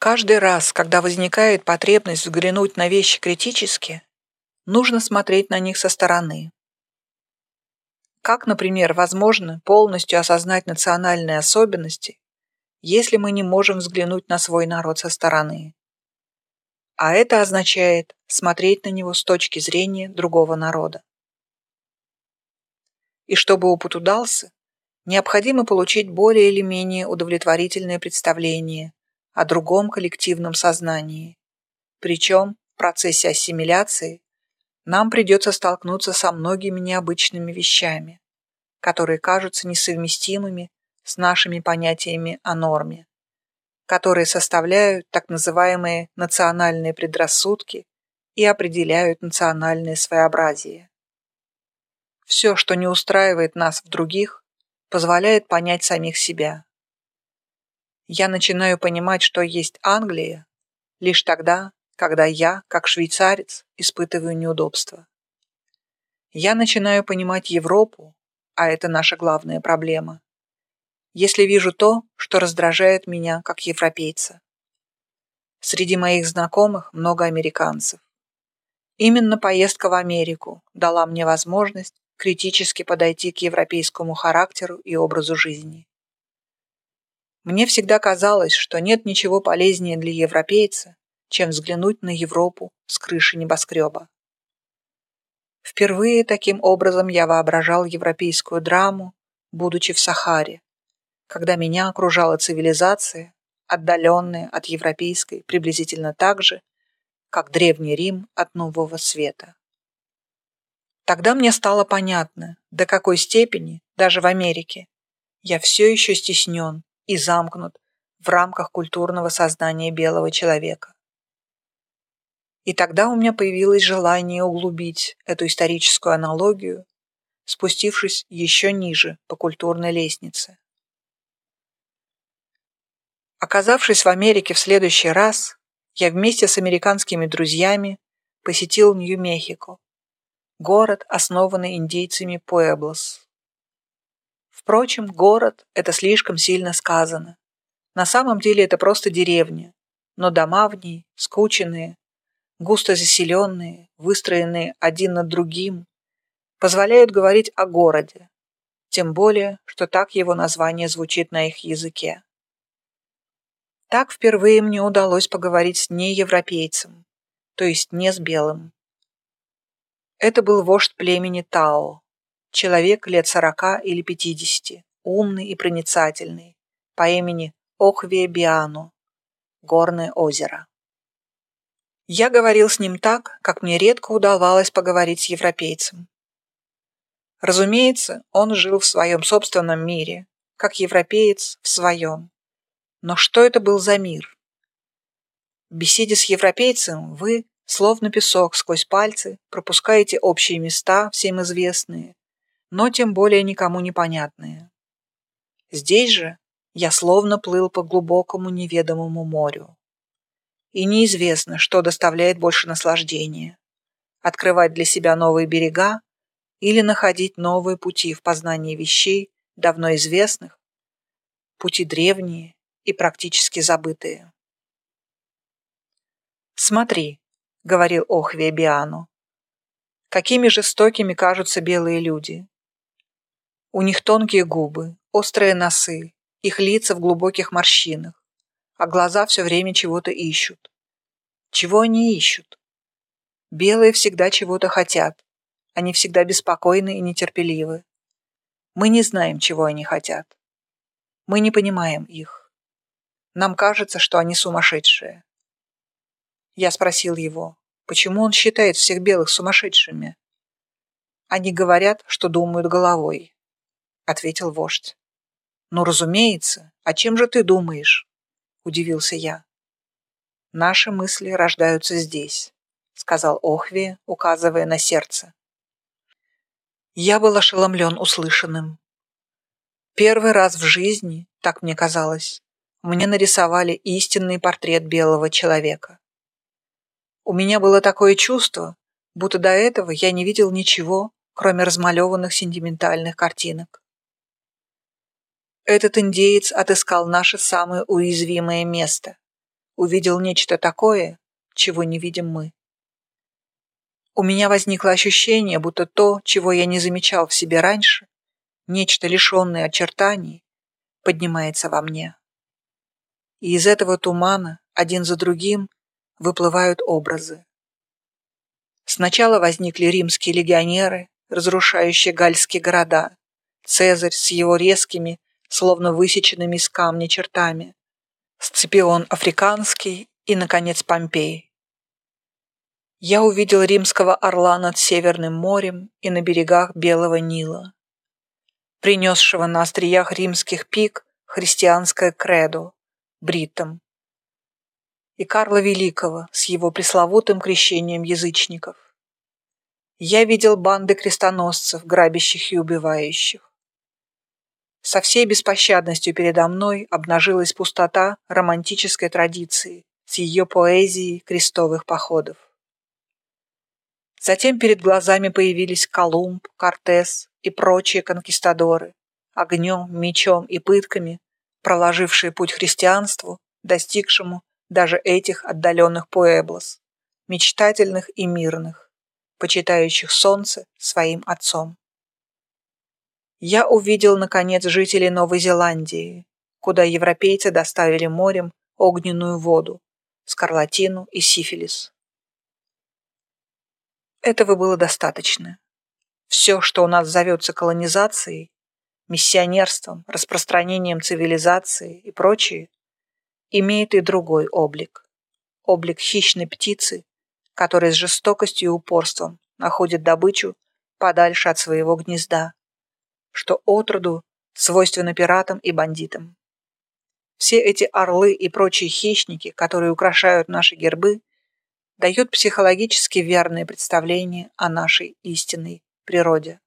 Каждый раз, когда возникает потребность взглянуть на вещи критически, нужно смотреть на них со стороны. Как, например, возможно полностью осознать национальные особенности, если мы не можем взглянуть на свой народ со стороны? А это означает смотреть на него с точки зрения другого народа. И чтобы опыт удался, необходимо получить более или менее удовлетворительное представление о другом коллективном сознании. Причем в процессе ассимиляции нам придется столкнуться со многими необычными вещами, которые кажутся несовместимыми с нашими понятиями о норме, которые составляют так называемые национальные предрассудки и определяют национальное своеобразие. Все, что не устраивает нас в других, позволяет понять самих себя. Я начинаю понимать, что есть Англия, лишь тогда, когда я, как швейцарец, испытываю неудобства. Я начинаю понимать Европу, а это наша главная проблема, если вижу то, что раздражает меня как европейца. Среди моих знакомых много американцев. Именно поездка в Америку дала мне возможность критически подойти к европейскому характеру и образу жизни. Мне всегда казалось, что нет ничего полезнее для европейца, чем взглянуть на Европу с крыши небоскреба. Впервые таким образом я воображал европейскую драму, будучи в Сахаре, когда меня окружала цивилизация, отдаленная от европейской приблизительно так же, как Древний Рим от Нового Света. Тогда мне стало понятно, до какой степени, даже в Америке, я все еще стеснен и замкнут в рамках культурного сознания белого человека. И тогда у меня появилось желание углубить эту историческую аналогию, спустившись еще ниже по культурной лестнице. Оказавшись в Америке в следующий раз, я вместе с американскими друзьями посетил Нью-Мехико, город, основанный индейцами Пуэблос. Впрочем, город – это слишком сильно сказано. На самом деле это просто деревня, но дома в ней скученные, густо заселенные, выстроенные один над другим, позволяют говорить о городе, тем более, что так его название звучит на их языке. Так впервые мне удалось поговорить с неевропейцем, то есть не с белым. Это был вождь племени Тао, человек лет сорока или пятидесяти, умный и проницательный, по имени Охве Биану, Горное озеро. Я говорил с ним так, как мне редко удавалось поговорить с европейцем. Разумеется, он жил в своем собственном мире, как европеец в своем. Но что это был за мир? В беседе с европейцем вы, словно песок сквозь пальцы, пропускаете общие места, всем известные, но тем более никому непонятные. Здесь же я словно плыл по глубокому неведомому морю. И неизвестно, что доставляет больше наслаждения – открывать для себя новые берега или находить новые пути в познании вещей, давно известных, пути древние и практически забытые. «Смотри», — говорил Охве Биану, — «какими жестокими кажутся белые люди. У них тонкие губы, острые носы, их лица в глубоких морщинах, а глаза все время чего-то ищут. Чего они ищут? Белые всегда чего-то хотят, они всегда беспокойны и нетерпеливы. Мы не знаем, чего они хотят. Мы не понимаем их. Нам кажется, что они сумасшедшие. Я спросил его, почему он считает всех белых сумасшедшими? Они говорят, что думают головой, ответил вождь. Ну, разумеется, а чем же ты думаешь? Удивился я. Наши мысли рождаются здесь, сказал Охви, указывая на сердце. Я был ошеломлен услышанным. Первый раз в жизни, так мне казалось, мне нарисовали истинный портрет белого человека. У меня было такое чувство, будто до этого я не видел ничего, кроме размалеванных сентиментальных картинок. Этот индеец отыскал наше самое уязвимое место, увидел нечто такое, чего не видим мы. У меня возникло ощущение, будто то, чего я не замечал в себе раньше, нечто лишенное очертаний, поднимается во мне. И из этого тумана один за другим выплывают образы. Сначала возникли римские легионеры, разрушающие гальские города, Цезарь с его резкими, словно высеченными из камня чертами, Сципион Африканский и, наконец, Помпей. Я увидел римского орла над Северным морем и на берегах Белого Нила, принесшего на остриях римских пик христианское кредо, бритом, и Карла Великого с его пресловутым крещением язычников. Я видел банды крестоносцев, грабящих и убивающих. Со всей беспощадностью передо мной обнажилась пустота романтической традиции с ее поэзией крестовых походов. Затем перед глазами появились Колумб, Кортес и прочие конкистадоры, огнем, мечом и пытками, проложившие путь христианству, достигшему даже этих отдаленных пуэблос, мечтательных и мирных, почитающих солнце своим отцом. Я увидел, наконец, жителей Новой Зеландии, куда европейцы доставили морем огненную воду, скарлатину и сифилис. Этого было достаточно. Все, что у нас зовется колонизацией, миссионерством, распространением цивилизации и прочее, имеет и другой облик. Облик хищной птицы, которая с жестокостью и упорством находит добычу подальше от своего гнезда, что отроду свойственно пиратам и бандитам. Все эти орлы и прочие хищники, которые украшают наши гербы, дают психологически верное представление о нашей истинной природе.